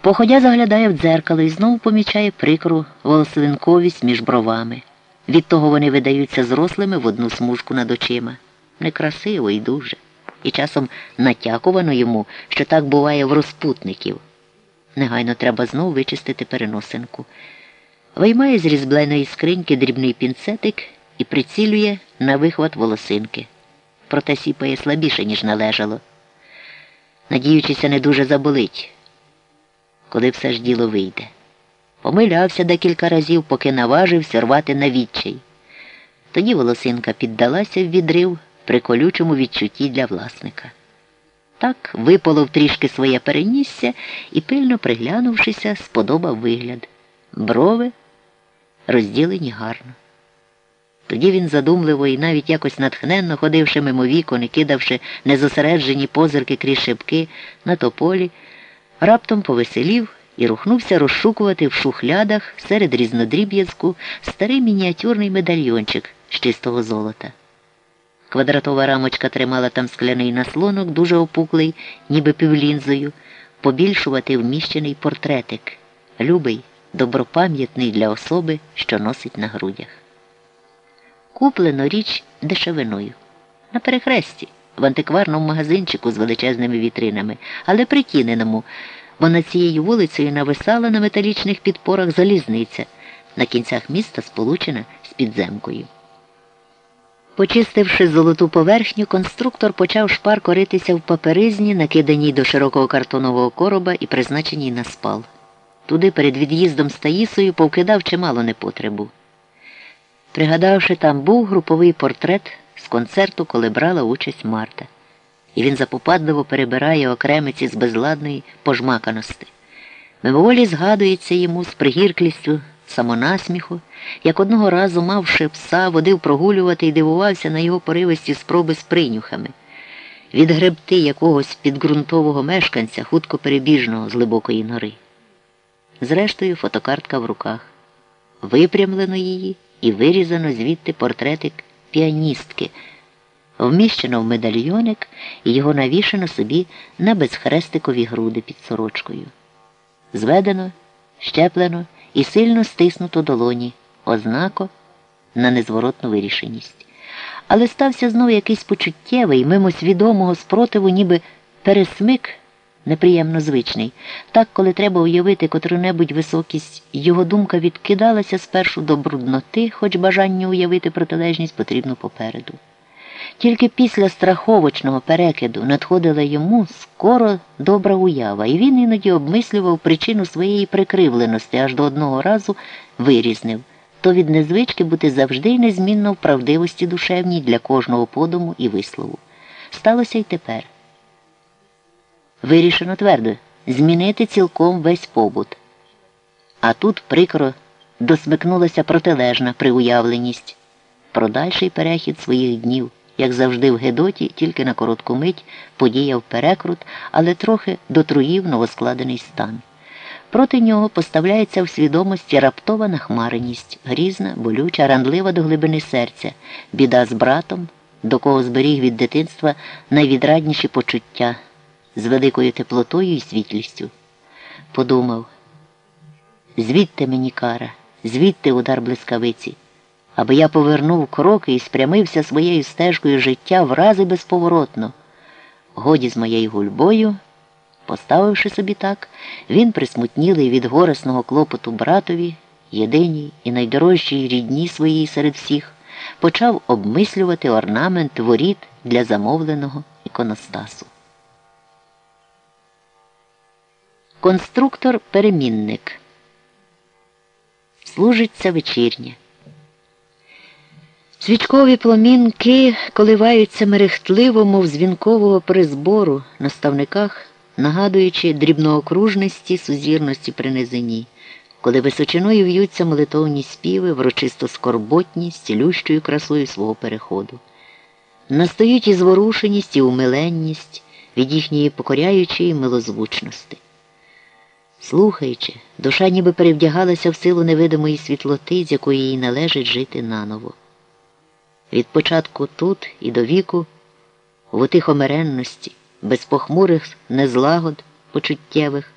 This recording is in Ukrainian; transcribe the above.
Походя заглядає в дзеркало і знову помічає прикру волосинковість між бровами. Від того вони видаються зрослими в одну смужку над очима. Некрасиво і дуже. І часом натякувано йому, що так буває в розпутників. Негайно треба знову вичистити переносинку. Виймає з різбленої скриньки дрібний пінцетик і прицілює на вихват волосинки. Проте сіпає слабіше, ніж належало. Надіючися, не дуже заболить, коли все ж діло вийде. Помилявся декілька разів, поки наважився рвати на відчай. Тоді волосинка піддалася в відрив при колючому відчутті для власника. Так виполов трішки своє перенісся і, пильно приглянувшися, сподобав вигляд. Брови розділені гарно. Тоді він задумливо і навіть якось натхненно ходивши мимо вікон і кидавши незосереджені позирки крізь шибки на тополі, раптом повеселів і рухнувся розшукувати в шухлядах серед різнодріб'язку старий мініатюрний медальйончик з чистого золота. Квадратова рамочка тримала там скляний наслонок, дуже опуклий, ніби півлінзою, побільшувати вміщений портретик, любий, добропам'ятний для особи, що носить на грудях. Куплено річ дешевиною. На перехресті, в антикварному магазинчику з величезними вітринами, але притіненому, бо над цією вулицею нависала на металічних підпорах залізниця, на кінцях міста сполучена з підземкою. Почистивши золоту поверхню, конструктор почав шпарко ритися в паперизні, накиданій до широкого картонового короба і призначеній на спал. Туди перед від'їздом з Таїсою повкидав чимало непотребу. Пригадавши, там був груповий портрет з концерту, коли брала участь Марта, і він запопадливо перебирає окремиці з безладної пожмаканості. Мимоволі згадується йому з пригірклістю самонасміху, як одного разу, мавши пса, водив прогулювати і дивувався на його поривисті спроби з принюхами. Відгребти якогось підґрунтового мешканця, хутко перебіжного з глибокої нори. Зрештою, фотокартка в руках. Випрямлено її і вирізано звідти портретик піаністки, вміщено в медальйоник і його навішано собі на безхрестикові груди під сорочкою. Зведено, щеплено і сильно стиснуто долоні, ознако на незворотну вирішеність. Але стався знову якийсь почуттєвий, мимо свідомого спротиву, ніби пересмик неприємно звичний. Так, коли треба уявити котру-небудь високість, його думка відкидалася спершу до брудноти, хоч бажання уявити протилежність потрібно попереду. Тільки після страховочного перекиду надходила йому скоро добра уява, і він іноді обмислював причину своєї прикривленості, аж до одного разу вирізнив то від незвички бути завжди й незмінно в правдивості душевній для кожного подуму і вислову. Сталося й тепер. Вирішено твердо змінити цілком весь побут. А тут прикро досмикнулася протилежна приуявленість про дальший перехід своїх днів, як завжди в Гедоті, тільки на коротку мить подіяв перекрут, але трохи дотруїв новоскладений стан. Проти нього поставляється в свідомості раптова нахмареність, грізна, болюча, ранлива до глибини серця, біда з братом, до кого зберіг від дитинства найвідрадніші почуття з великою теплотою і світлістю. Подумав, звідти мені кара, звідти удар блискавиці, аби я повернув кроки і спрямився своєю стежкою життя врази безповоротно. Годі з моєю гульбою, поставивши собі так, він присмутнілий від горесного клопоту братові, єдиній і найдорожчій рідні своїй серед всіх, почав обмислювати орнамент воріт для замовленого іконостасу. Конструктор-перемінник. Служиться вечірнє. Свічкові пломінки коливаються мерехтливо, мов дзвінкового призбору на ставниках, нагадуючи дрібноокружності сузірності при низині, коли височиною в'ються молитовні співи, врочисто скорботні, з цілющою красою свого переходу. Настають і зворушеність, і умиленність від їхньої покоряючої милозвучності. Слухаючи, душа ніби перевдягалася в силу невидимої світлоти, з якої їй належить жити наново. Від початку тут і до віку, в утихомиренності, без похмурих незлагод почуттєвих,